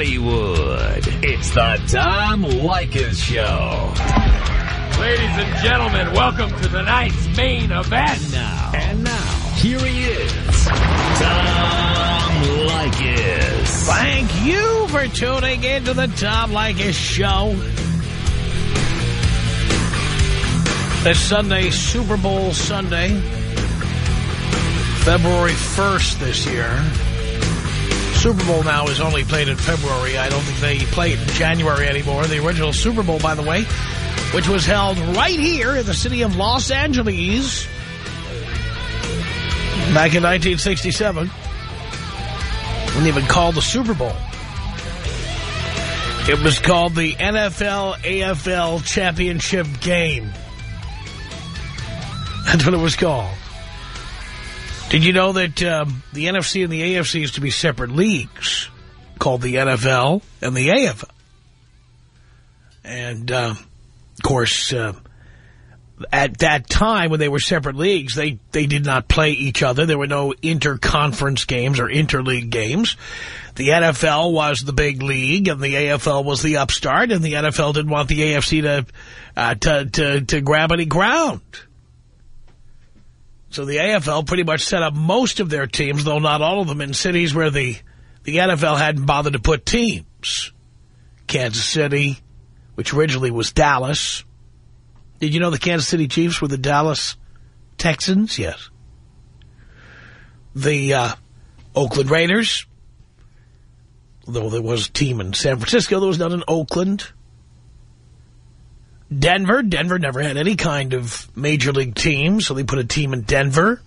Hollywood. It's the Tom Leykis Show. Ladies and gentlemen, welcome to tonight's main event. Now. And now, here he is, Tom Leykis. Thank you for tuning in to the Tom Leykis Show. This Sunday, Super Bowl Sunday, February 1st this year. Super Bowl now is only played in February. I don't think they play it in January anymore. The original Super Bowl, by the way, which was held right here in the city of Los Angeles back in 1967. Wasn't even called the Super Bowl. It was called the NFL AFL Championship Game. That's what it was called. Did you know that um, the NFC and the AFC used to be separate leagues called the NFL and the AFL? And, uh, of course, uh, at that time when they were separate leagues, they, they did not play each other. There were no interconference games or interleague games. The NFL was the big league and the AFL was the upstart, and the NFL didn't want the AFC to, uh, to, to, to grab any ground. So the AFL pretty much set up most of their teams, though not all of them, in cities where the, the NFL hadn't bothered to put teams. Kansas City, which originally was Dallas. Did you know the Kansas City Chiefs were the Dallas Texans? Yes. The uh, Oakland Raiders, though there was a team in San Francisco, there was none in Oakland. Denver. Denver never had any kind of major league team, so they put a team in Denver.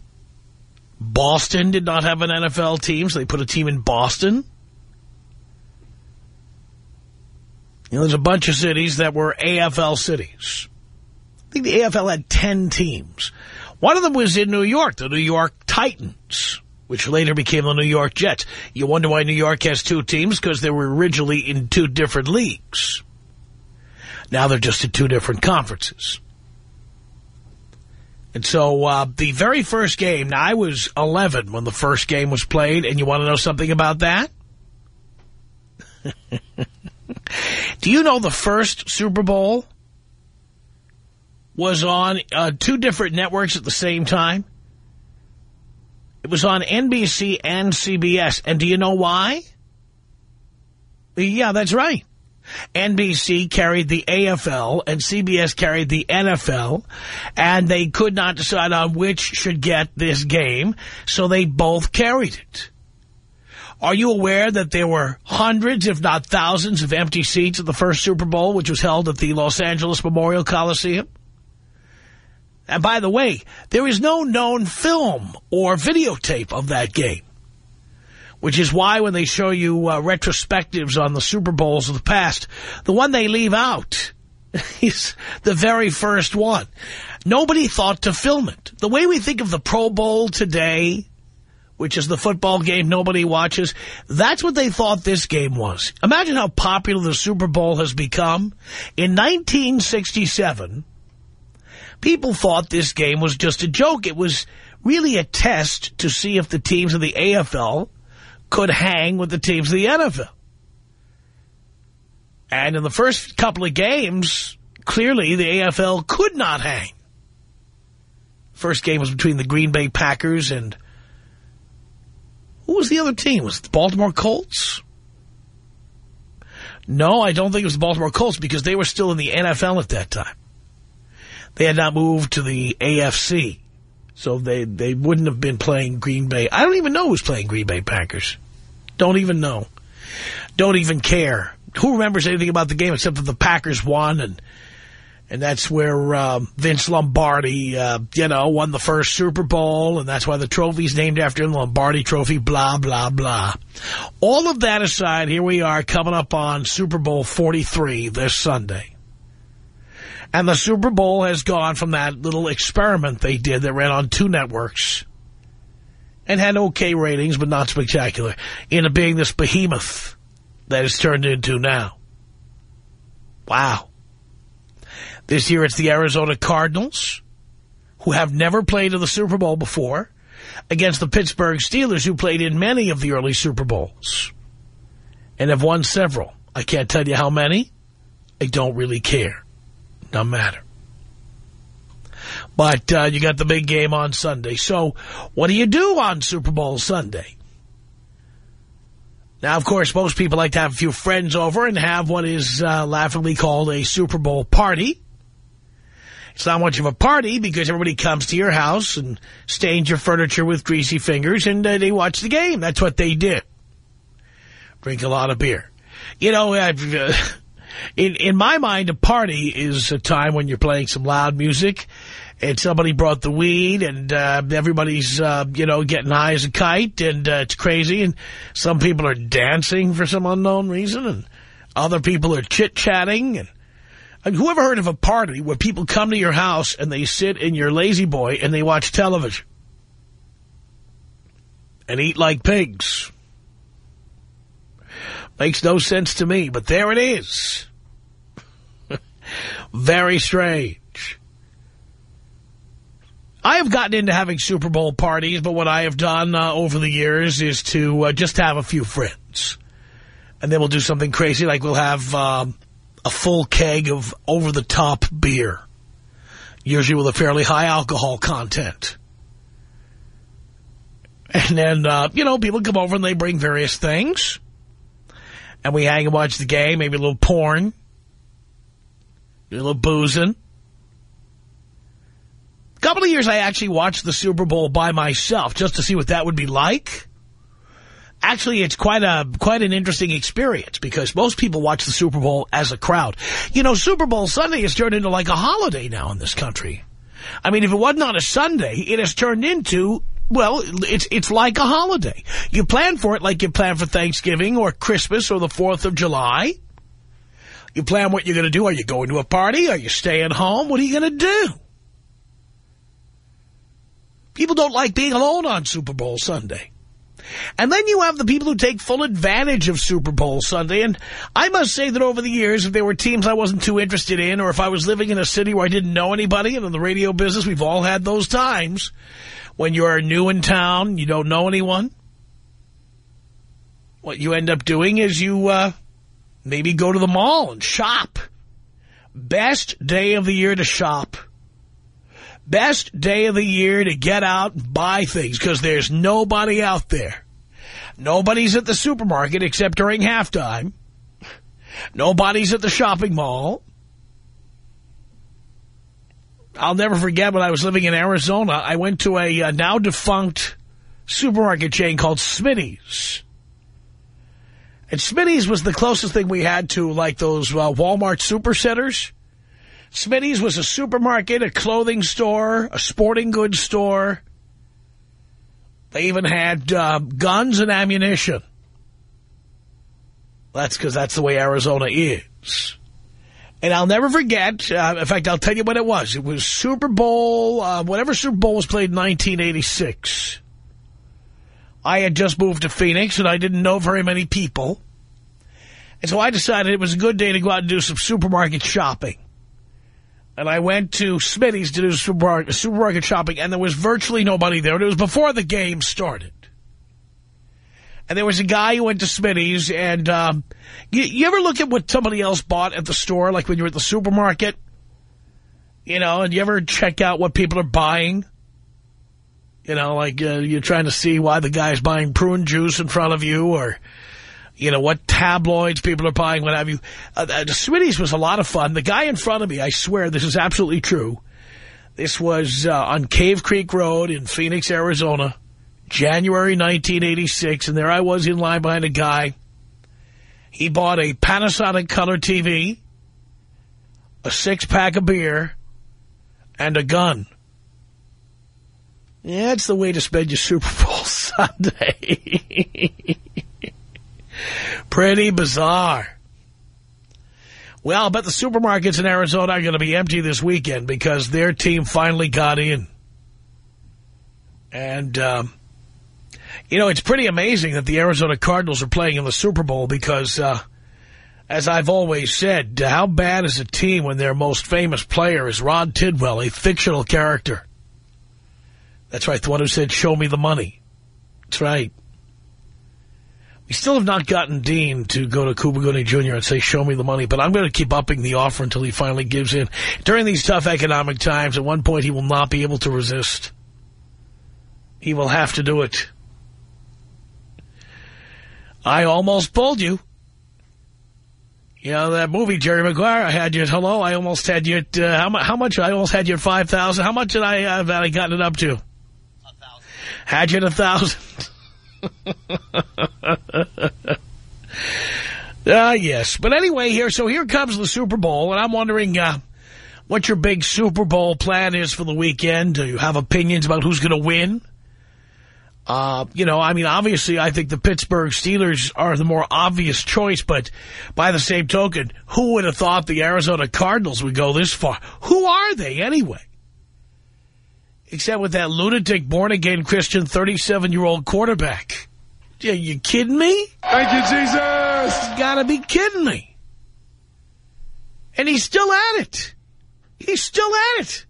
Boston did not have an NFL team, so they put a team in Boston. You know, there's a bunch of cities that were AFL cities. I think the AFL had 10 teams. One of them was in New York, the New York Titans, which later became the New York Jets. You wonder why New York has two teams? Because they were originally in two different leagues. Now they're just in two different conferences. And so uh, the very first game, now I was 11 when the first game was played, and you want to know something about that? Do you know the first Super Bowl was on uh, two different networks at the same time? It was on NBC and CBS. And do you know why? Yeah, that's right. NBC carried the AFL and CBS carried the NFL, and they could not decide on which should get this game, so they both carried it. Are you aware that there were hundreds, if not thousands, of empty seats at the first Super Bowl, which was held at the Los Angeles Memorial Coliseum? And by the way, there is no known film or videotape of that game which is why when they show you uh, retrospectives on the Super Bowls of the past, the one they leave out is the very first one. Nobody thought to film it. The way we think of the Pro Bowl today, which is the football game nobody watches, that's what they thought this game was. Imagine how popular the Super Bowl has become. In 1967, people thought this game was just a joke. It was really a test to see if the teams of the AFL could hang with the teams of the NFL. And in the first couple of games, clearly the AFL could not hang. First game was between the Green Bay Packers and who was the other team? Was it the Baltimore Colts? No, I don't think it was the Baltimore Colts because they were still in the NFL at that time. They had not moved to the AFC. So they, they wouldn't have been playing Green Bay. I don't even know who's playing Green Bay Packers. Don't even know. Don't even care. Who remembers anything about the game except that the Packers won and and that's where uh, Vince Lombardi, uh, you know, won the first Super Bowl, and that's why the trophy's named after him, Lombardi Trophy, blah, blah, blah. All of that aside, here we are coming up on Super Bowl 43 this Sunday. And the Super Bowl has gone from that little experiment they did that ran on two networks and had okay ratings, but not spectacular, into being this behemoth that it's turned into now. Wow. This year it's the Arizona Cardinals, who have never played in the Super Bowl before, against the Pittsburgh Steelers, who played in many of the early Super Bowls. and have won several. I can't tell you how many. I don't really care. Doesn't matter. But uh, you got the big game on Sunday. So what do you do on Super Bowl Sunday? Now, of course, most people like to have a few friends over and have what is uh, laughingly called a Super Bowl party. It's not much of a party because everybody comes to your house and stains your furniture with greasy fingers and uh, they watch the game. That's what they do. Drink a lot of beer. You know, uh, in, in my mind, a party is a time when you're playing some loud music and somebody brought the weed, and uh, everybody's, uh, you know, getting high as a kite, and uh, it's crazy, and some people are dancing for some unknown reason, and other people are chit-chatting, and I mean, whoever heard of a party where people come to your house and they sit in your lazy boy and they watch television and eat like pigs? Makes no sense to me, but there it is. Very strange. I have gotten into having Super Bowl parties, but what I have done uh, over the years is to uh, just have a few friends. And then we'll do something crazy, like we'll have um, a full keg of over-the-top beer, usually with a fairly high alcohol content. And then, uh, you know, people come over and they bring various things. And we hang and watch the game, maybe a little porn, a little boozing A couple of years I actually watched the Super Bowl by myself just to see what that would be like. Actually, it's quite a quite an interesting experience because most people watch the Super Bowl as a crowd. You know, Super Bowl Sunday has turned into like a holiday now in this country. I mean, if it wasn't on a Sunday, it has turned into, well, it's it's like a holiday. You plan for it like you plan for Thanksgiving or Christmas or the 4th of July. You plan what you're going to do. Are you going to a party? Are you staying home? What are you going to do? People don't like being alone on Super Bowl Sunday. And then you have the people who take full advantage of Super Bowl Sunday. And I must say that over the years, if there were teams I wasn't too interested in, or if I was living in a city where I didn't know anybody, and in the radio business, we've all had those times when you're new in town, you don't know anyone. What you end up doing is you uh, maybe go to the mall and shop. Best day of the year to shop. Best day of the year to get out and buy things because there's nobody out there. Nobody's at the supermarket except during halftime. Nobody's at the shopping mall. I'll never forget when I was living in Arizona, I went to a uh, now defunct supermarket chain called Smitty's. And Smitty's was the closest thing we had to like those uh, Walmart supercenters. Smitty's was a supermarket, a clothing store, a sporting goods store. They even had uh, guns and ammunition. That's because that's the way Arizona is. And I'll never forget, uh, in fact, I'll tell you what it was. It was Super Bowl, uh, whatever Super Bowl was played in 1986. I had just moved to Phoenix, and I didn't know very many people. And so I decided it was a good day to go out and do some supermarket shopping. And I went to Smitty's to do supermarket, shopping, and there was virtually nobody there. It was before the game started. And there was a guy who went to Smitty's, and um, you, you ever look at what somebody else bought at the store, like when you're at the supermarket? You know, and you ever check out what people are buying? You know, like uh, you're trying to see why the guy's buying prune juice in front of you, or you know, what tabloids people are buying, what have you. Uh, uh, Smitty's was a lot of fun. The guy in front of me, I swear this is absolutely true. This was uh, on Cave Creek Road in Phoenix, Arizona, January 1986, and there I was in line behind a guy. He bought a Panasonic color TV, a six-pack of beer, and a gun. Yeah, that's the way to spend your Super Bowl Sunday. Pretty bizarre. Well, I bet the supermarkets in Arizona are going to be empty this weekend because their team finally got in. And, um, you know, it's pretty amazing that the Arizona Cardinals are playing in the Super Bowl because, uh, as I've always said, how bad is a team when their most famous player is Rod Tidwell, a fictional character? That's right, the one who said, show me the money. That's right. We still have not gotten Dean to go to Cuba Gooding Jr. and say, show me the money, but I'm going to keep upping the offer until he finally gives in. During these tough economic times, at one point he will not be able to resist. He will have to do it. I almost pulled you. You know, that movie, Jerry Maguire, I had you at hello. I almost had you at, uh, how, mu how much? I almost had you at 5,000. How much did I have I gotten it up to? A thousand. Had you at a thousand. Ah, uh, yes. But anyway, here, so here comes the Super Bowl, and I'm wondering uh, what your big Super Bowl plan is for the weekend. Do you have opinions about who's going to win? Uh, you know, I mean, obviously, I think the Pittsburgh Steelers are the more obvious choice, but by the same token, who would have thought the Arizona Cardinals would go this far? Who are they, anyway? Except with that lunatic, born-again Christian 37-year-old quarterback. Are you kidding me? Thank you, Jesus. You gotta be kidding me. And he's still at it. He's still at it.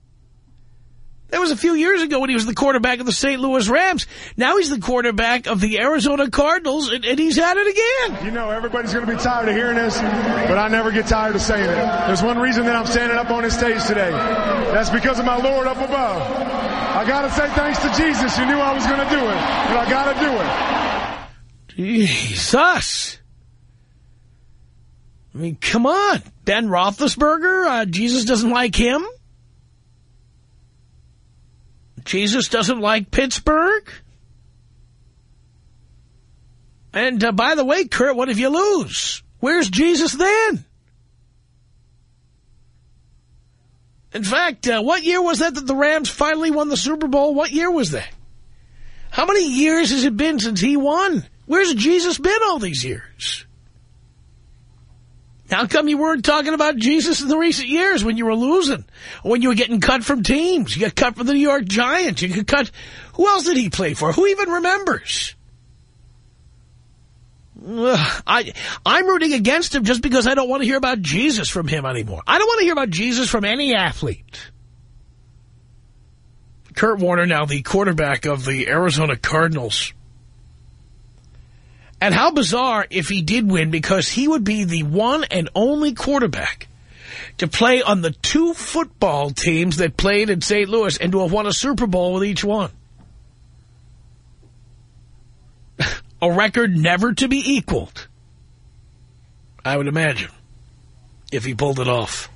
That was a few years ago when he was the quarterback of the St. Louis Rams. Now he's the quarterback of the Arizona Cardinals, and, and he's at it again. You know, everybody's going to be tired of hearing this, but I never get tired of saying it. There's one reason that I'm standing up on this stage today. That's because of my Lord up above. I got to say thanks to Jesus You knew I was going to do it, but I got to do it. Jesus. I mean, come on. Ben Roethlisberger, uh, Jesus doesn't like him? Jesus doesn't like Pittsburgh? And uh, by the way, Kurt, what if you lose? Where's Jesus then? In fact, uh, what year was that that the Rams finally won the Super Bowl? What year was that? How many years has it been since he won? Where's Jesus been all these years? How come you weren't talking about Jesus in the recent years when you were losing? When you were getting cut from teams? You got cut from the New York Giants. You got cut... Who else did he play for? Who even remembers? Ugh, I, I'm rooting against him just because I don't want to hear about Jesus from him anymore. I don't want to hear about Jesus from any athlete. Kurt Warner, now the quarterback of the Arizona Cardinals. And how bizarre if he did win because he would be the one and only quarterback to play on the two football teams that played in St. Louis and to have won a Super Bowl with each one. a record never to be equaled, I would imagine, if he pulled it off.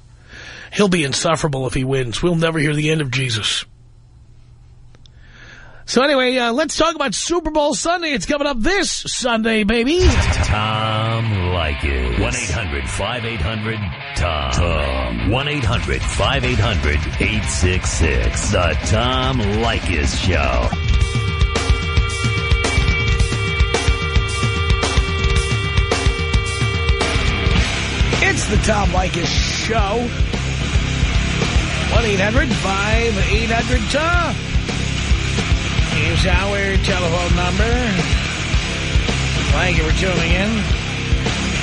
He'll be insufferable if he wins. We'll never hear the end of Jesus. So anyway, uh, let's talk about Super Bowl Sunday. It's coming up this Sunday, baby. Tom Leykis. 1-800-5800-TOM. Tom. 1-800-5800-866. The Tom Leykis Show. It's the Tom Leykis Show. 1-800-5800-TOM is our telephone number. Thank you for tuning in.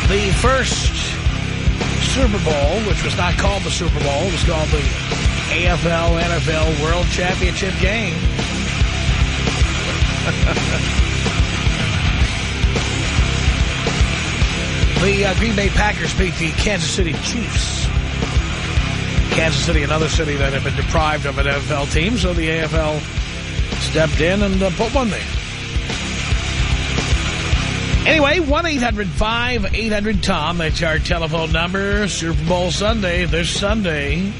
The first Super Bowl, which was not called the Super Bowl, was called the AFL NFL World Championship game. the uh, Green Bay Packers beat the Kansas City Chiefs. Kansas City, another city that had been deprived of an NFL team, so the AFL stepped in and uh, put one there. Anyway, 1-800-5800-TOM. That's our telephone number. Super Bowl Sunday, this Sunday.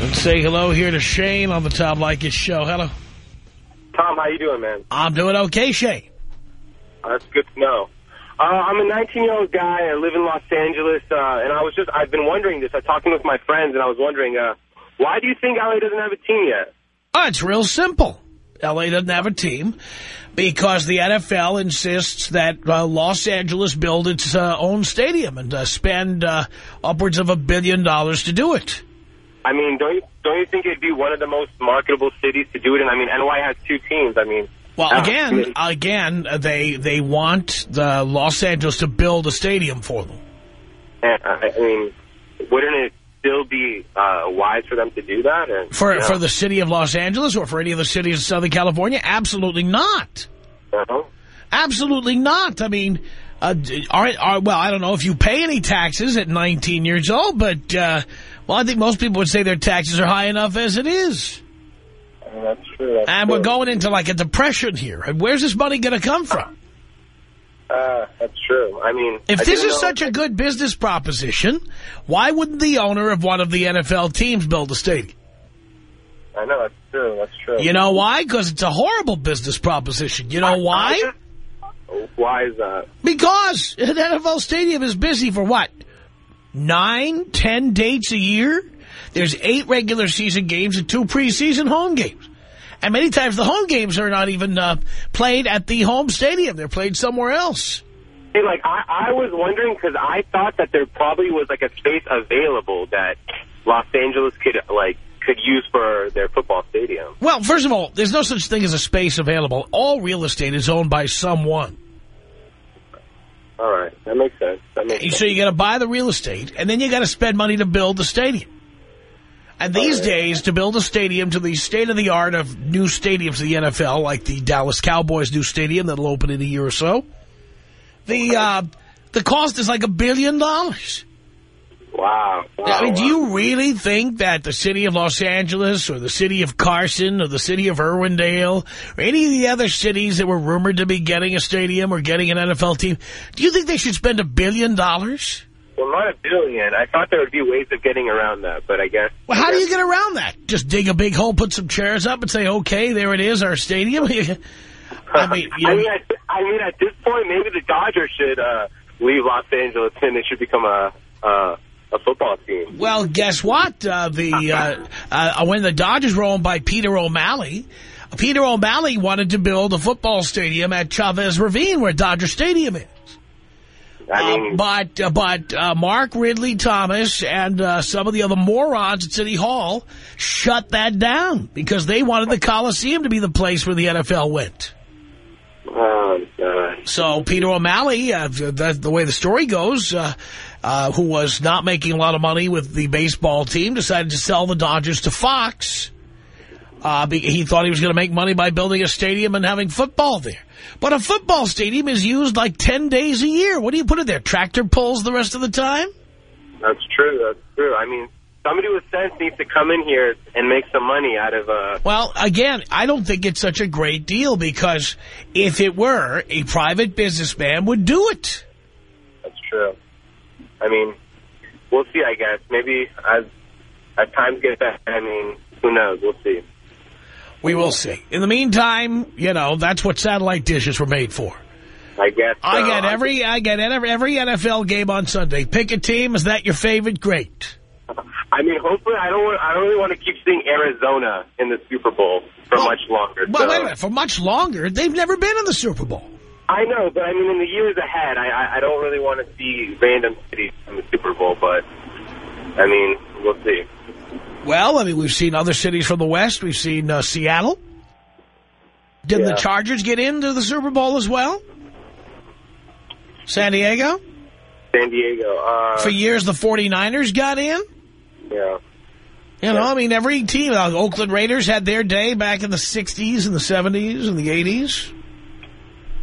Let's say hello here to Shane on the Tom Leykis show. Hello. Tom, how you doing, man? I'm doing okay, Shane. Uh, that's good to know. Uh, I'm a 19-year-old guy. I live in Los Angeles, uh, and I was just, I've been wondering this. I was talking with my friends, and I was wondering, uh, why do you think LA doesn't have a team yet? Oh, it's real simple. L.A. doesn't have a team because the NFL insists that uh, Los Angeles build its uh, own stadium and uh, spend uh, upwards of a billion dollars to do it. I mean, don't you, don't you think it'd be one of the most marketable cities to do it in? I mean, NY has two teams. I mean... Well, again, again, they they want the Los Angeles to build a stadium for them. I mean, wouldn't it still be uh, wise for them to do that? And, for you know, for the city of Los Angeles or for any of the cities of Southern California? Absolutely not. uh -huh. Absolutely not. I mean, uh, are, are, well, I don't know if you pay any taxes at 19 years old, but, uh, well, I think most people would say their taxes are high enough as it is. That's true. That's And true. we're going into like a depression here. And where's this money going to come from? Uh, that's true. I mean, If I this is know- such a good business proposition, why wouldn't the owner of one of the NFL teams build a stadium? I know that's true. That's true. You know why? Because it's a horrible business proposition. You know why? Why is that? Because an NFL stadium is busy for what? Nine, ten dates a year? There's eight regular season games and two preseason home games. And many times the home games are not even uh, played at the home stadium. They're played somewhere else. See, like I, I was wondering because I thought that there probably was like a space available that Los Angeles could like could use for their football stadium. Well, first of all, there's no such thing as a space available. All real estate is owned by someone. All right, that makes sense. That makes sense. So you got to buy the real estate, and then you got to spend money to build the stadium. And these days, to build a stadium to the state-of-the-art of new stadiums the NFL, like the Dallas Cowboys' new stadium that'll open in a year or so, the uh, the cost is like a billion dollars. Wow. wow I mean, do you really think that the city of Los Angeles or the city of Carson or the city of Irwindale or any of the other cities that were rumored to be getting a stadium or getting an NFL team, do you think they should spend a billion dollars? Well, not a billion. I thought there would be ways of getting around that, but I guess. Well, how do you get around that? Just dig a big hole, put some chairs up, and say, okay, there it is, our stadium? I mean, you I mean, at, I mean, at this point, maybe the Dodgers should uh, leave Los Angeles and they should become a uh, a football team. well, guess what? Uh, the uh, uh, When the Dodgers were owned by Peter O'Malley, Peter O'Malley wanted to build a football stadium at Chavez Ravine, where Dodger Stadium is. I Uh, mean, but uh, but uh, Mark Ridley Thomas and uh, some of the other morons at City Hall shut that down because they wanted the Coliseum to be the place where the NFL went. oh, God. So Peter O'Malley, uh, that's the way the story goes, uh, uh, who was not making a lot of money with the baseball team, decided to sell the Dodgers to Fox. Uh, he thought he was going to make money by building a stadium and having football there. But a football stadium is used like 10 days a year. What do you put it there? Tractor pulls the rest of the time? That's true. That's true. I mean, somebody with sense needs to come in here and make some money out of. Uh, Well, again, I don't think it's such a great deal because if it were, a private businessman would do it. that's true. I mean, we'll see. I guess maybe as as times get better. I mean, who knows? We'll see. We will see. In the meantime, you know, that's what satellite dishes were made for. I guess. I get every I get every, every NFL game on Sunday. Pick a team. Is that your favorite? Great. I mean, hopefully, I don't. Want, I don't really want to keep seeing Arizona in the Super Bowl for oh, much longer. Well, so. wait a minute. For much longer, they've never been in the Super Bowl. I know, but I mean, in the years ahead, I, I, I don't really want to see random cities in the Super Bowl. But I mean, we'll see. Well, I mean, we've seen other cities from the West. We've seen uh, Seattle. Did the Chargers get into the Super Bowl as well? San Diego? San Diego. Uh, For years, the 49ers got in. yeah. You know, I mean, every team. Uh, Oakland Raiders had their day back in the 60s and the 70s and the 80s.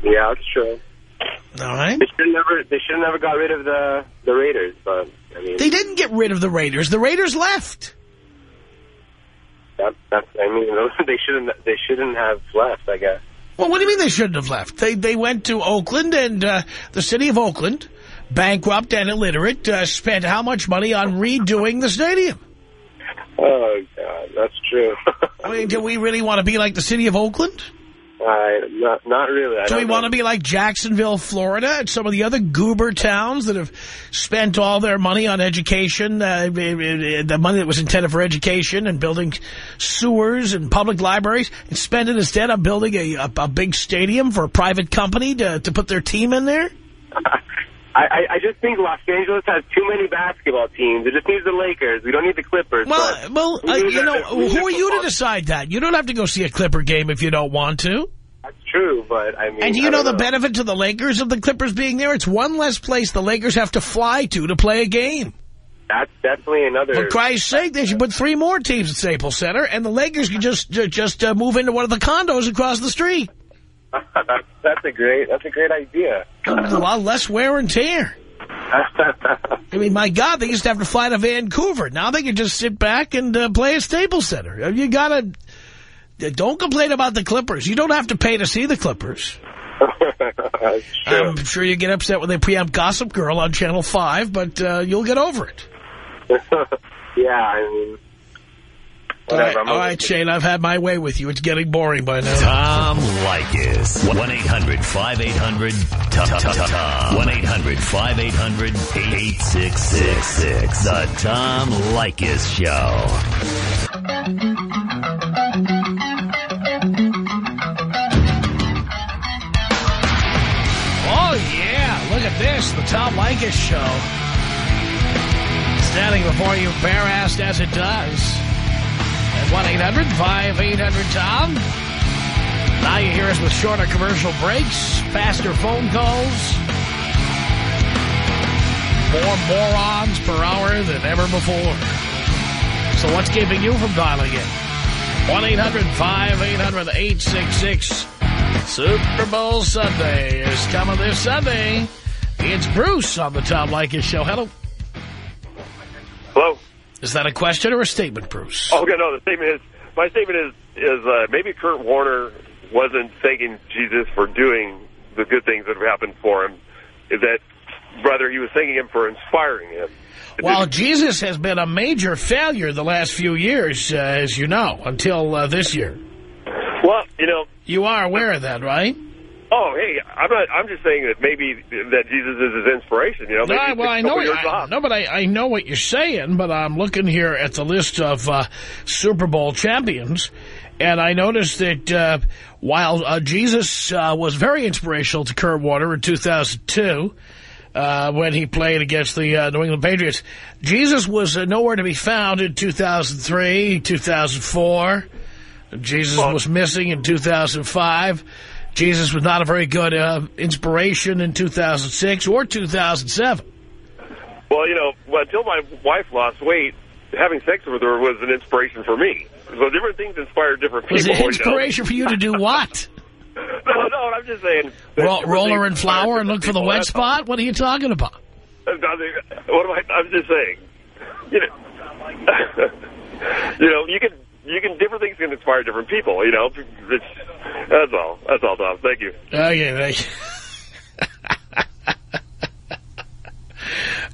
Yeah, that's true. All right. They should never. They should never got rid of the the Raiders. But I mean, They didn't get rid of the Raiders. The Raiders left. That, that's. I mean, they shouldn't. They shouldn't have left. I guess. Well, what do you mean they shouldn't have left? They they went to Oakland, and uh, the city of Oakland, bankrupt and illiterate, uh, spent how much money on redoing the stadium? Oh God, that's true. I mean, do we really want to be like the city of Oakland? I not not really. I Do we want know. to be like Jacksonville, Florida, and some of the other goober towns that have spent all their money on education, uh, the money that was intended for education and building sewers and public libraries, and spend it instead on building a, a, a big stadium for a private company to, to put their team in there? I, I I just think Los Angeles has too many basketball teams. It just needs the Lakers. We don't need the Clippers. Well, well, we uh, you know, who are you to decide that? You don't have to go see a Clipper game if you don't want to. That's true, but I mean. And do you know don't the benefit to the Lakers of the Clippers being there? It's one less place the Lakers have to fly to to play a game. That's definitely another. For Christ's sake, they should put three more teams at Staples Center, and the Lakers can just just uh, move into one of the condos across the street. that's, a great, that's a great idea. There's a lot less wear and tear. I mean, my God, they used to have to fly to Vancouver. Now they can just sit back and uh, play at Staples Center. You gotta, don't complain about the Clippers. You don't have to pay to see the Clippers. True. I'm sure you get upset when they preempt Gossip Girl on Channel 5, but uh, you'll get over it. yeah, I mean, All right, whatever. I'm all over right, it. Shane, I've had my way with you. It's getting boring by now. Tom Leykis. 1-800-5800-TOM. 1-800-5800-8666. The Tom Leykis Show. Oh, yeah. Look at this. The Tom Leykis Show. Standing before you bare-assed as it does. At 1-800-5800-TOM. Now you hear us with shorter commercial breaks, faster phone calls, more morons per hour than ever before. So what's keeping you from dialing in? 1-800-5800-866. Super Bowl Sunday is coming this Sunday. It's Bruce on the Tom Leykis Show. Hello. Hello. Is that a question or a statement, Bruce? Oh, okay, no, the statement is, my statement is, is uh, maybe Kurt Warner wasn't thanking Jesus for doing the good things that have happened for him. Is that, rather, he was thanking him for inspiring him. Well, Jesus has been a major failure the last few years, uh, as you know, until uh, this year. Well, you know, You are aware of that, right? Oh, hey, I'm not, I'm just saying that maybe that Jesus is his inspiration, you know. Maybe No, well, I know, years I, no, but I, I know what you're saying, but I'm looking here at the list of uh, Super Bowl champions, and I noticed that uh, while uh, Jesus uh, was very inspirational to Kurt Warner in 2002, uh, when he played against the uh, New England Patriots, Jesus was uh, nowhere to be found in 2003, 2004. Jesus Well- was missing in 2005. Jesus was not a very good uh, inspiration in 2006 or 2007. Well, you know, until my wife lost weight, having sex with her was an inspiration for me. So different things inspire different people. Was it you know. inspiration for you to do what? No, no, I'm just saying. that Roll, different roll her in flour and look for the wet spot? What are you talking about? Nothing. What am I? I'm just saying. You know, you know, you can, you can, different things can inspire different people. You know, it's, that's all. That's all, Tom. Thank you. Okay, thank you.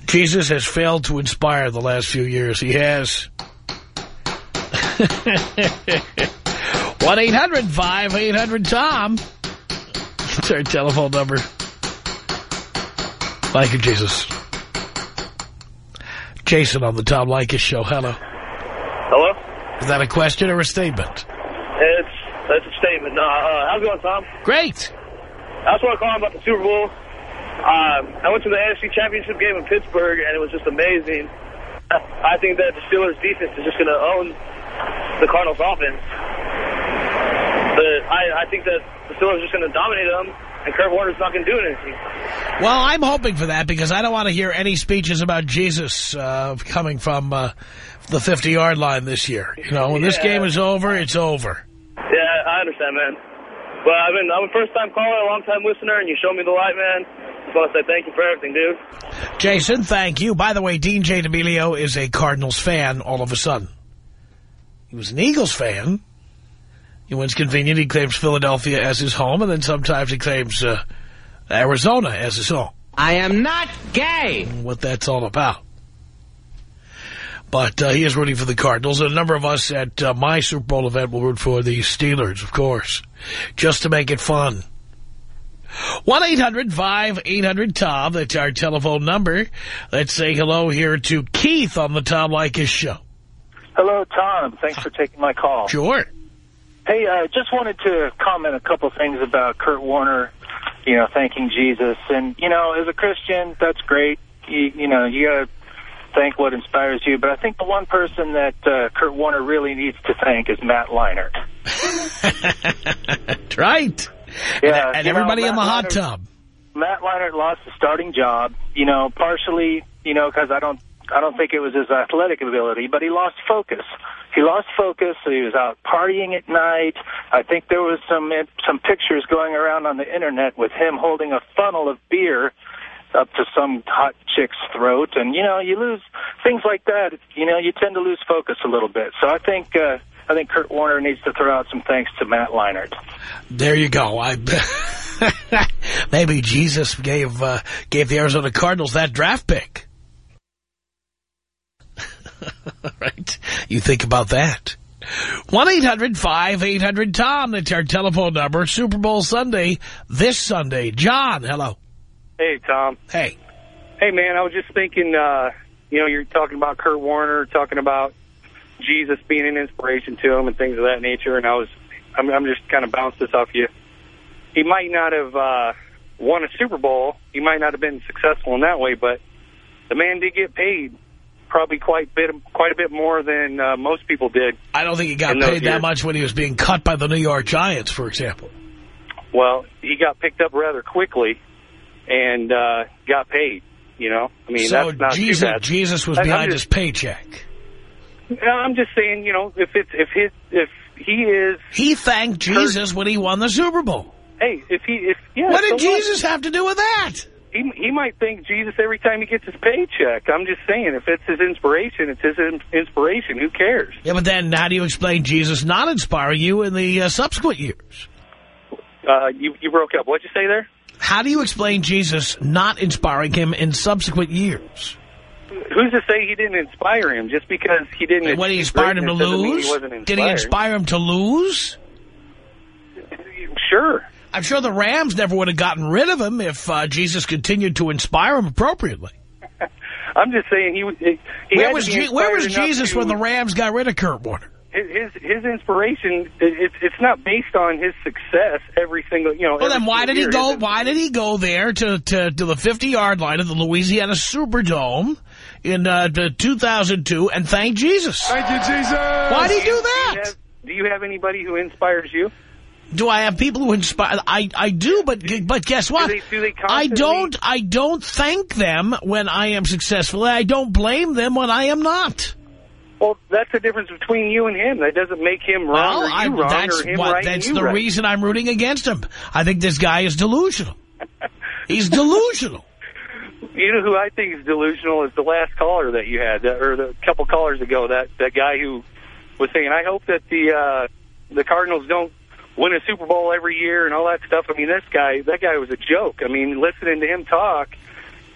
Jesus has failed to inspire the last few years. He has. 1-800-5800-TOM. That's our telephone number. Thank you, Jesus. Jason on the Tom Leykis Show. Hello. Hello? Is that a question or a statement? It's, it's a statement. Uh, uh, how's it going, Tom? Great. I just want to call about the Super Bowl. Um, I went to the NFC Championship game in Pittsburgh, and it was just amazing. I think that the Steelers' defense is just going to own the Cardinals' offense. But I, I think that the Steelers are just going to dominate them, and Kurt Warner's not going to do anything. Well, I'm hoping for that because I don't want to hear any speeches about Jesus uh, coming from uh, the 50-yard line this year. You know, when this game is over, it's over. Yeah, I understand, man. But I've been, I'm a first-time caller, a long-time listener, and you showed me the light, man. Just want to say thank you for everything, dude. Jason, thank you. By the way, Dean J. D'Amelio is a Cardinals fan all of a sudden. He was an Eagles fan. When it's convenient, he claims Philadelphia as his home, and then sometimes he claims uh, Arizona as his home. I am not gay. what that's all about. But uh, he is rooting for the Cardinals. And a number of us at uh, my Super Bowl event will root for the Steelers, of course, just to make it fun. 1-800-5800-TOM. That's our telephone number. Let's say hello here to Keith on the Tom Leykis Show. Hello, Tom. Thanks for taking my call. Sure. Hey, uh, just wanted to comment a couple things about Kurt Warner, you know, thanking Jesus. And, you know, as a Christian, that's great. You, you know, you got to thank what inspires you. But I think the one person that uh, Kurt Warner really needs to thank is Matt Leinart. That's right. Yeah, and and you know, everybody in the hot Leinart- tub. Matt Leinart lost the starting job, you know, partially, you know, because I don't, I don't think it was his athletic ability, but he lost focus. he lost focus. So he was out partying at night. I think there was some some pictures going around on the internet with him holding a funnel of beer up to some hot chick's throat, and you know, you lose things like that. You know, you tend to lose focus a little bit. So I think uh, I think Kurt Warner needs to throw out some thanks to Matt Leinart. There you go. I maybe Jesus gave uh, gave the Arizona Cardinals that draft pick. right? You think about that. 1-800-5800-TOM. That's our telephone number. Super Bowl Sunday, this Sunday. John, hello. Hey, Tom. Hey. Hey, man, I was just thinking, uh, you know, you're talking about Kurt Warner, talking about Jesus being an inspiration to him and things of that nature, and I was, I'm, I'm just kind of bounced this off you. He might not have uh, won a Super Bowl. He might not have been successful in that way, but the man did get paid probably quite bit, quite a bit more than uh, most people did. I don't think he got paid that much when he was being cut by the New York Giants, for example. Well, he got picked up rather quickly and uh, got paid. You know, I mean, so that's not Jesus, too bad. Jesus was I- behind just- his paycheck. I'm just saying, you know, if it's if his if he is He thanked Jesus when he won the Super Bowl. hey, if he if yeah, what did so Jesus have to do with that? He he might thank Jesus every time he gets his paycheck. I'm just saying, if it's his inspiration, it's his in- inspiration. Who cares? Yeah, but then how do you explain Jesus not inspiring you in the uh, subsequent years? Uh, you you broke up. What'd you say there? How do you explain Jesus not inspiring him in subsequent years? Who's to say he didn't inspire him? Just because he didn't. And when he inspired him to greatness doesn't mean lose? he wasn't Did he inspire him to lose? Sure. I'm sure the Rams never would have gotten rid of him if uh, Jesus continued to inspire him appropriately. I'm just saying he. was- he he Where had was, to be Je where was Jesus when the Rams got rid of Kurt Warner? His his his inspiration it, it's it's not based on his success every single you know Well, then why single did he go? Why did he go there to to, to the 50-yard line of the Louisiana Superdome in uh, 2002 and thank Jesus? Thank you, Jesus. Why did he do do you that? have, do you have anybody who inspires you Do I have people who inspire? I I do, but but guess what? do they, do they I don't I don't thank them when I am successful. I don't blame them when I am not. Well that's the difference between you and him that doesn't make him wrong Well, or you I, wrong that's or him what right that's the right. reason I'm rooting against him. I think this guy is delusional. He's delusional. you know who I think is delusional is the last caller that you had or the couple callers ago that that guy who was saying I hope that the uh the Cardinals don't win a Super Bowl every year and all that stuff. I mean, this guy, that guy was a joke. I mean, listening to him talk,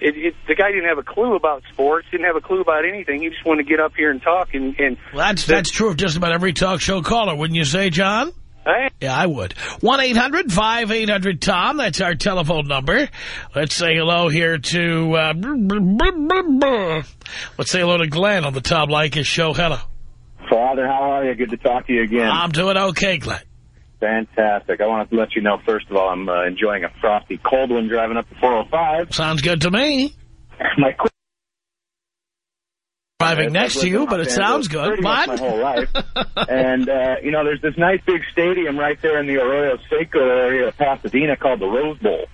it, it, the guy didn't have a clue about sports, didn't have a clue about anything. He just wanted to get up here and talk. And, and Well, that's that's true of just about every talk show caller, wouldn't you say, John? hey, Yeah, I would. 1-800-5800-TOM. That's our telephone number. Let's say hello here to... Uh, let's say hello to Glenn on the Tom Leykis show. Hello. Father, how are you? Good to talk to you again. I'm doing okay, Glenn. Fantastic. I wanted to let you know, first of all, I'm uh, enjoying a frosty cold one driving up the 405. Sounds good to me. My quick Driving next to you, but it sounds good. What? my whole life. and, uh, you know, there's this nice big stadium right there in the Arroyo Seco area of Pasadena called the Rose Bowl.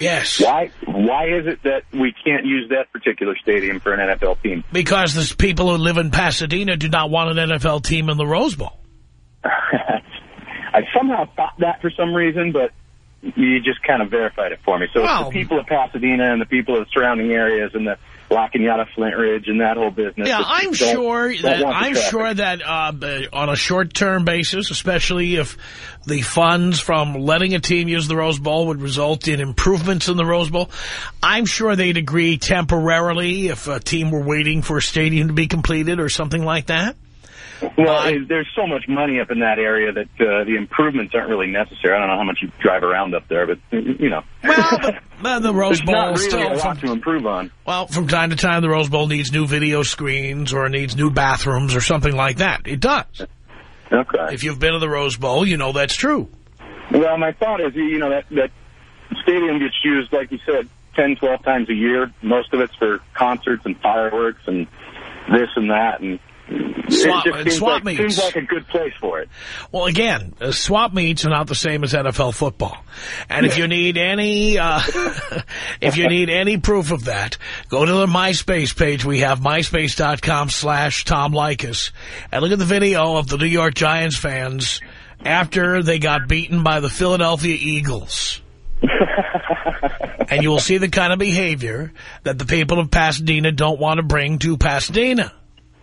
Yes. Why Why is it that we can't use that particular stadium for an NFL team? Because the people who live in Pasadena do not want an NFL team in the Rose Bowl. I somehow thought that for some reason, but you just kind of verified it for me. So Well- it's the people of Pasadena and the people of the surrounding areas and the La Cañada, Flintridge, and that whole business. Yeah, I'm sure that I'm traffic. sure that uh, uh, on a short-term basis, especially if the funds from letting a team use the Rose Bowl would result in improvements in the Rose Bowl, I'm sure they'd agree temporarily if a team were waiting for a stadium to be completed or something like that. Well, it- there's so much money up in that area that uh, the improvements aren't really necessary. I don't know how much you drive around up there, but you know, Well, but, uh, the Rose Bowl really still a lot from, to improve on. well from time to time the Rose Bowl needs new video screens or needs new bathrooms or something like that. It does. Okay. If you've been to the Rose Bowl, you know that's true. Well, my thought is, you know, that that stadium gets used, like you said, 10, 12 times a year. Most of it's for concerts and fireworks and this and that, and Swap, it seems swap like, meets. seems like a good place for it. Well, again, uh, swap meets are not the same as NFL football. And if you need any, uh, if you need any proof of that, go to the MySpace page. We have myspace.com slash Tom Leykis. And look at the video of the New York Giants fans after they got beaten by the Philadelphia Eagles. and you will see the kind of behavior that the people of Pasadena don't want to bring to Pasadena.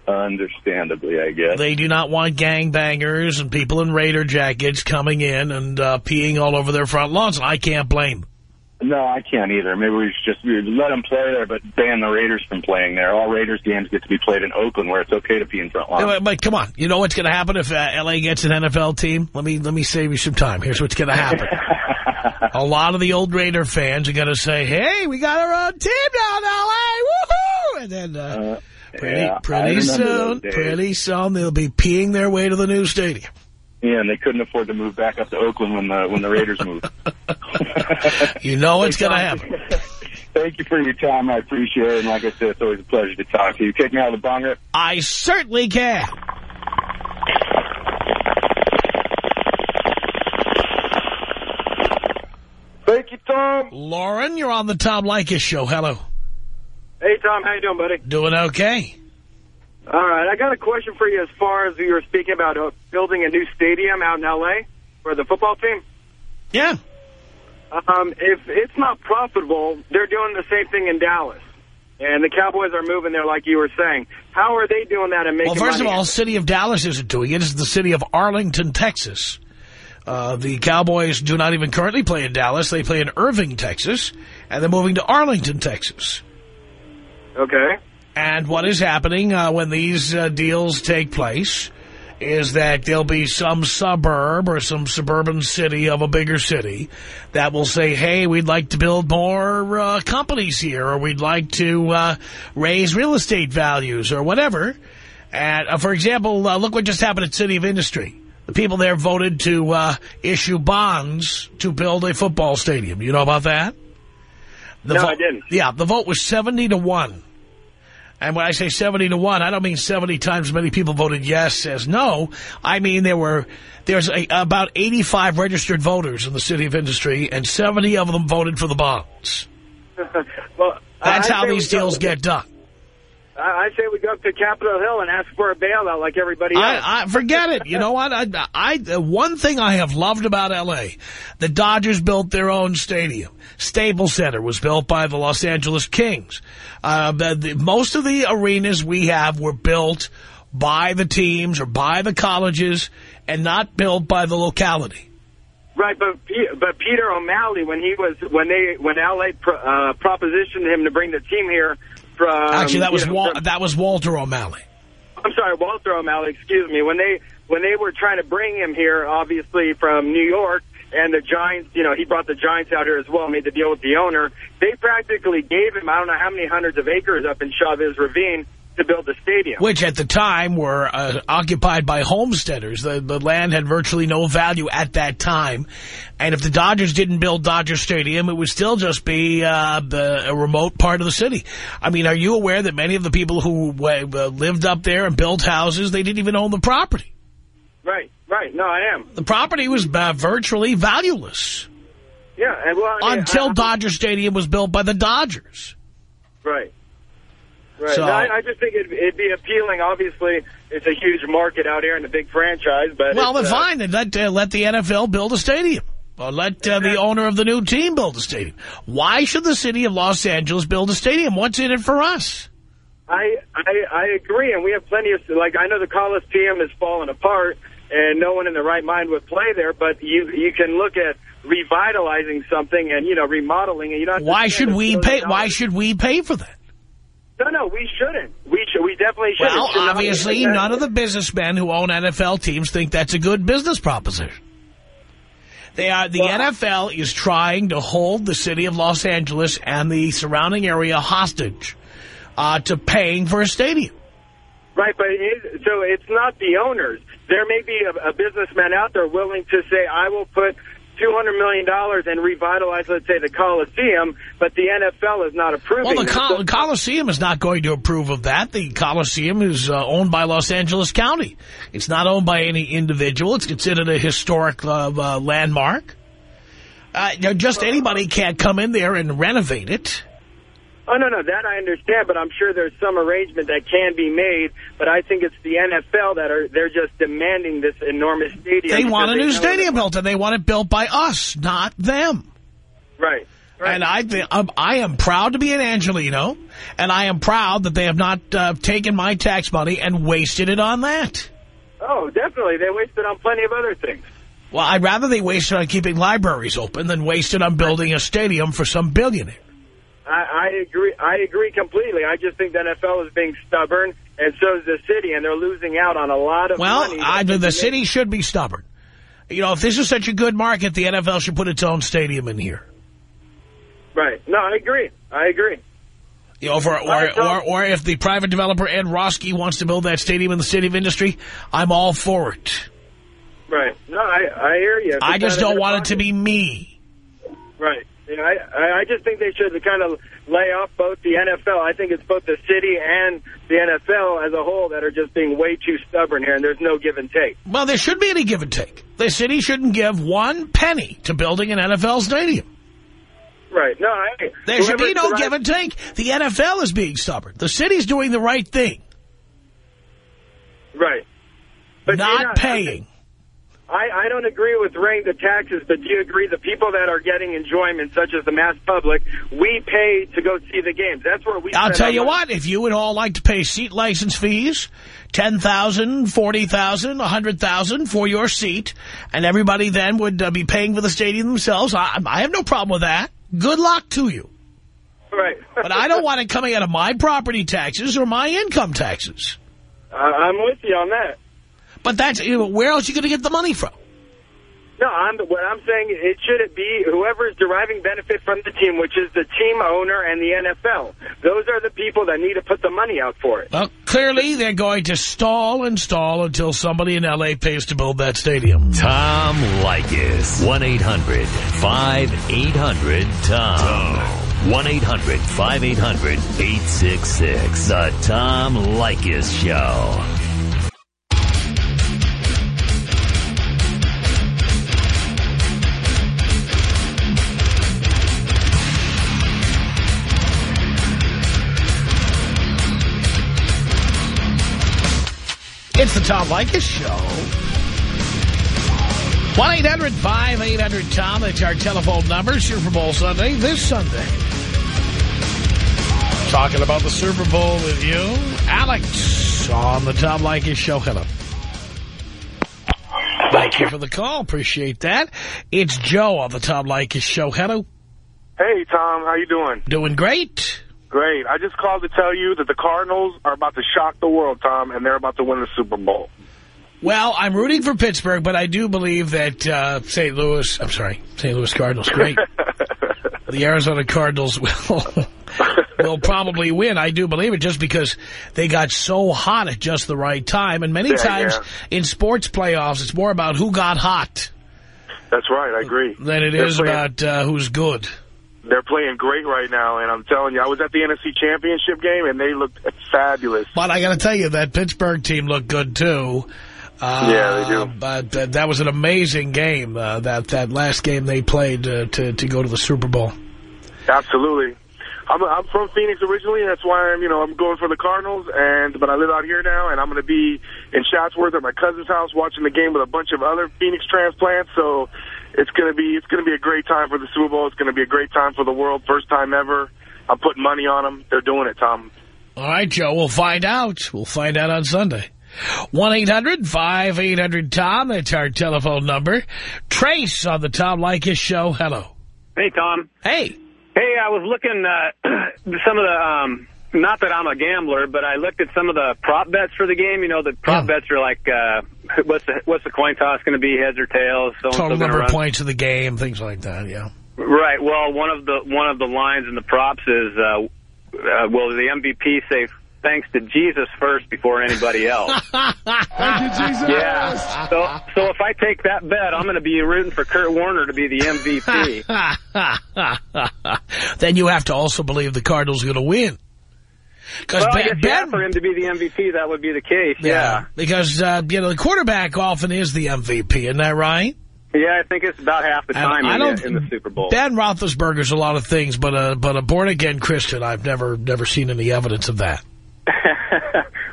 Understandably, I guess. They do not want gangbangers and people in Raider jackets coming in and uh, peeing all over their front lawns. I can't blame them. No, I can't either. Maybe we should just we would let them play there, but ban the Raiders from playing there. All Raiders games get to be played in Oakland, where it's okay to pee in front lawn. But, come on, you know what's going to happen if uh, L.A. gets an NFL team? Let me let me save you some time. Here's what's going to happen. a lot of the old Raider fans are going to say, "Hey, we got our own team down in L.A. Woohoo!" And then uh, pretty yeah, pretty soon, pretty soon they'll be peeing their way to the new stadium. Yeah, and they couldn't afford to move back up to Oakland when the when the Raiders moved. You know it's going to happen. Thank you for your time. I appreciate it. And like I said, it's always a pleasure to talk to you. Kick me out of the bong rip. I certainly can. Thank you, Tom. Lauren, you're on the Tom Leykis show. Hello. Hey, Tom. How you doing, buddy? Doing okay. All right. I got a question for you as far as you were speaking about uh, building a new stadium out in L.A. for the football team. Yeah. Um, if it's not profitable, they're doing the same thing in Dallas. And the Cowboys are moving there like you were saying. How are they doing that and making Well, first money? of all, city of Dallas isn't doing it. It's the city of Arlington, Texas. Uh, the Cowboys do not even currently play in Dallas. They play in Irving, Texas, and they're moving to Arlington, Texas. Okay. And what is happening uh, when these uh, deals take place is that there'll be some suburb or some suburban city of a bigger city that will say, hey, we'd like to build more uh, companies here, or we'd like to uh, raise real estate values, or whatever. And, uh, for example, uh, look what just happened at City of Industry. The people there voted to issue bonds to build a football stadium. You know about that? The No, vo- I didn't. Yeah, the vote was 70 to 1. And when I say 70 to 1, I don't mean 70 times as many people voted yes as no. I mean there were there's a, about 85 registered voters in the city of industry, and 70 of them voted for the bonds. well, That's I how these deals get done. I I say we go up to Capitol Hill and ask for a bailout like everybody else. I, I forget it. You know what? I, I one thing I have loved about L.A. The Dodgers built their own stadium. Staples Center was built by the Los Angeles Kings. Uh, the, the, most of the arenas we have were built by the teams or by the colleges and not built by the locality. Right, but but Peter O'Malley, when he was when they when LA pro, uh, propositioned him to bring the team here from Actually, that was know, Wal from- that was Walter O'Malley. I'm sorry, Walter O'Malley. Excuse me. When they when they were trying to bring him here, obviously from New York, and the Giants, you know, he brought the Giants out here as well, made the deal with the owner. They practically gave him I don't know how many hundreds of acres up in Chavez Ravine to build the stadium. Which at the time were uh, occupied by homesteaders. The, the land had virtually no value at that time. And if the Dodgers didn't build Dodger Stadium, it would still just be uh, the, a remote part of the city. I mean, are you aware that many of the people who uh, lived up there and built houses, they didn't even own the property? Right, right. No, I am. The property was uh, virtually valueless Yeah, well, I mean, until I- Dodger Stadium was built by the Dodgers. Right. Right. So- No, I, I just think it'd, it'd be appealing. Obviously, it's a huge market out here and a big franchise. But Well, then uh, fine. Then let, uh, let the NFL build a stadium. Or let uh, the owner of the new team build a stadium. Why should the city of Los Angeles build a stadium? What's in it for us? I, I I agree, and we have plenty of like I know the Coliseum is falling apart, and no one in the right mind would play there. But you you can look at revitalizing something and you know remodeling, and you don't. Why should we pay? Why should we pay for that? No, no, we shouldn't. We should. We definitely shouldn't. Well, obviously, none of the businessmen who own NFL teams think that's a good business proposition. They are the NFL is trying to hold the city of Los Angeles and the surrounding area hostage uh, to paying for a stadium. Right, but it, so it's not the owners. There may be a, a businessman out there willing to say, I will put $200 million and revitalize, let's say, the Coliseum, but the NFL is not approving Well, the. Col Coliseum is not going to approve of that. The Coliseum is uh, owned by Los Angeles County. It's not owned by any individual. It's considered a historic uh, uh, landmark. Uh, just anybody can't come in there and renovate it. Oh, no, no, that I understand, but I'm sure there's some arrangement that can be made, but I think it's the NFL that are, they're just demanding this enormous stadium. They want a because new stadium built, and they want it built by us, not them. that- Right. And I, think I'm, I am proud to be an Angelino, and I am proud that they have not uh, taken my tax money and wasted it on that. Oh, definitely. They wasted on plenty of other things. Well, I'd rather they wasted on keeping libraries open than wasted on building a stadium for some billionaire. I, I agree. I agree completely. I just think the NFL is being stubborn, and so is the city, and they're losing out on a lot of Well, money. I, the city should be stubborn. You know, if this is such a good market, the NFL should put its own stadium in here. Right. No, I agree. I agree. You know, for, or, or, or if the private developer Ed Roski wants to build that stadium in the City of Industry, I'm all for it. Right. No, I I hear you. I just don't want it to be me. Right. Know, I I- just think they should kind of lay off both the NFL. I think it's both the city and the NFL as a whole that are just being way too stubborn here, and there's no give and take. Well, there should be any give and take. The city shouldn't give one penny to building an NFL stadium. Right. No, I. There should be no right- give and take. The NFL is being stubborn. The city's doing the right thing, Right. But not you're paying. I, I don't agree with raising the taxes, but do you agree the people that are getting enjoyment, such as the mass public, we pay to go see the games? That's where we. I'll tell you money. what, if you would all like to pay seat license fees, $10,000, $40,000, 100,000 for your seat, and everybody then would uh, be paying for the stadium themselves, I, I have no problem with that. Good luck to you. Right. But I don't want it coming out of my property taxes or my income taxes. Uh, I'm with you on that. But that's, you know, where else are you going to get the money from? No, I'm, what I'm saying, it should it be whoever is deriving benefit from the team, which is the team owner and the NFL. Those are the people that need to put the money out for it. Well, clearly they're going to stall and stall until somebody in L.A. pays to build that stadium. Tom Leykis. 1-800-5800-TOM. 1-800-5800-866. The Tom Leykis Show. The Tom Leykis Show. 1-800-5800-TOM. That's our telephone number. Super Bowl Sunday, this Sunday. Talking about the Super Bowl with you. Alex on the Tom Leykis Show. Hello. Thank you for the call. Appreciate that. It's Joe on the Tom Leykis Show. Hello. Hey, Tom. How you doing? Doing great. Great. I just called to tell you that the Cardinals are about to shock the world, Tom, and they're about to win the Super Bowl. Well, I'm rooting for Pittsburgh, but I do believe that uh, St. Louis, I'm sorry, St. Louis Cardinals, great. the Arizona Cardinals will will probably win. I do believe it just because they got so hot at just the right time. And many Yeah, times yeah. in sports playoffs, it's more about who got hot That's right. I agree. than it They're is playing- about uh, who's good. They're playing great right now, and I'm telling you, I was at the NFC Championship game, and they looked fabulous. But I got to tell you, that Pittsburgh team looked good, too. Uh, Yeah, they do. But uh, that was an amazing game, uh, that, that last game they played uh, to, to go to the Super Bowl. Absolutely. I'm I'm from Phoenix originally. That's why I'm you know I'm going for the Cardinals, and but I live out here now, and I'm going to be in Chatsworth at my cousin's house watching the game with a bunch of other Phoenix transplants. So it's going to be it's going to be a great time for the Super Bowl. It's going to be a great time for the world. First time ever. I'm putting money on them. They're doing it, Tom. All right, Joe, we'll find out. We'll find out on Sunday. 1-800-5800-TOM. That's our telephone number. Trace on the Tom Leykis Show. Hello. Hey, Tom. Hey. Hey, I was looking uh, some of the, um, not that I'm a gambler, but I looked at some of the prop bets for the game. You know, the prop bets are like, uh, what's the what's the coin toss going to be, heads or tails? So Total number of points of the game, things like that, yeah. Right. Well, one of the one of the lines in the props is, uh, uh, will the MVP say thanks to Jesus first before anybody else. Thank you, Jesus. Yeah. So, so if I take that bet, I'm going to be rooting for Kurt Warner to be the MVP. then you have to also believe the Cardinals are going to win. Because well, I ben, yeah, for him to be the MVP, that would be the case. Yeah. Because uh, you know the quarterback often is the MVP, isn't that right? Yeah, I think it's about half the time I in, don't- the, in the Super Bowl. Ben Roethlisberger's a lot of things, but a but a born again Christian, I've never never seen any evidence of that.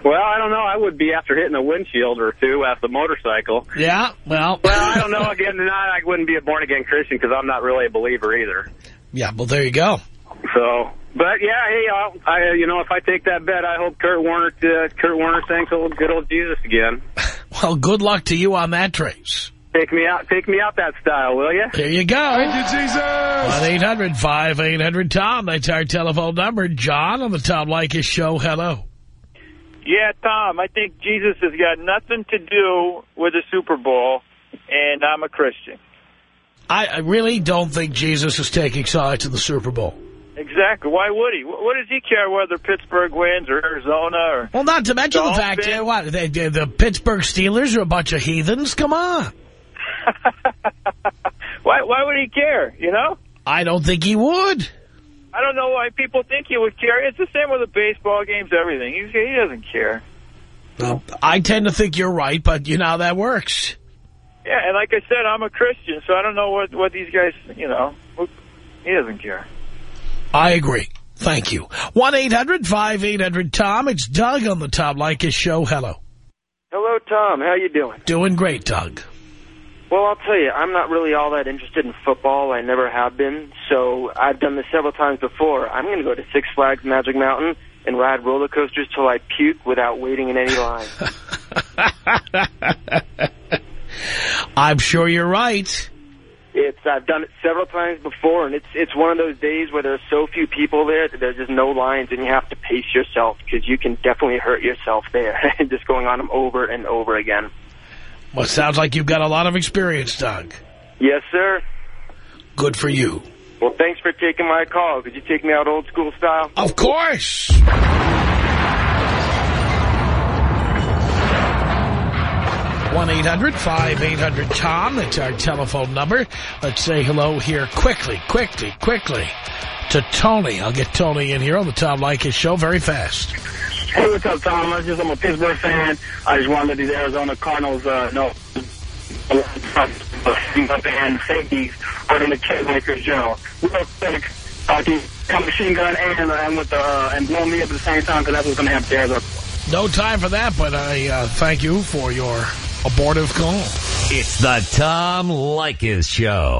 well, I don't know. I would be after hitting a windshield or two off the motorcycle. Yeah, well, Well, I don't know. Again, not, I wouldn't be a born again Christian because I'm not really a believer either. yeah. Well, there you go. So, but yeah, hey, I'll, I you know if I take that bet, I hope Kurt Warner uh, Kurt Warner thanks old good old Jesus again. Well, good luck to you on that, Trace. Take me out, take me out that style, will you? There you go. Thank you, Jesus. 1-800-5800-TOM. That's our telephone number. John on the Tom Leykis show. Hello. Yeah, Tom, I think Jesus has got nothing to do with the Super Bowl, and I'm a Christian. I, I really don't think Jesus is taking sides in the Super Bowl. Exactly. Why would he? What does he care whether Pittsburgh wins or Arizona or... Well, not to mention the fact that what they, they, the Pittsburgh Steelers are a bunch of heathens. Come on. Why, why would he care, you know? I don't think he would. I don't know why people think he would care. It's the same with the baseball games, everything. He's, he doesn't care. Well, I tend to think you're right, but you know how that works. Yeah, and like I said, I'm a Christian, so I don't know what, what these guys, you know, he doesn't care. I agree. Thank you. 1-800-5800-TOM. It's Doug on the Tom Leykis show. Hello. Hello, Tom. How you doing? Doing great, Doug. Well, I'll tell you, I'm not really all that interested in football. I never have been. So I've done this several times before. I'm going to go to Six Flags Magic Mountain and ride roller coasters till I puke without waiting in any line. I'm sure you're right. It's I've done it several times before, and it's it's one of those days where there's so few people there that there's just no lines, and you have to pace yourself because you can definitely hurt yourself there, just going on them over and over again. Well, it sounds like you've got a lot of experience, Doug. Yes, sir. Good for you. Well, thanks for taking my call. Could you take me out old school style? Of course. One 800 tom That's our telephone number. Let's say hello here quickly, quickly, quickly to Tony. I'll get Tony in here on the Tom Leykis show very fast. Hey, what's up, Tom? I just, I'm a Pittsburgh fan. I just wanted these Arizona Cardinals, uh, no, and safeties are in the Kidmakers Joe. Real quick, uh, come machine gun and, uh, and with the, uh, and blow me up at the same time because that's what's going to happen to Arizona. No time for that, but I uh, thank you for your abortive call. It's the Tom Leykis Show.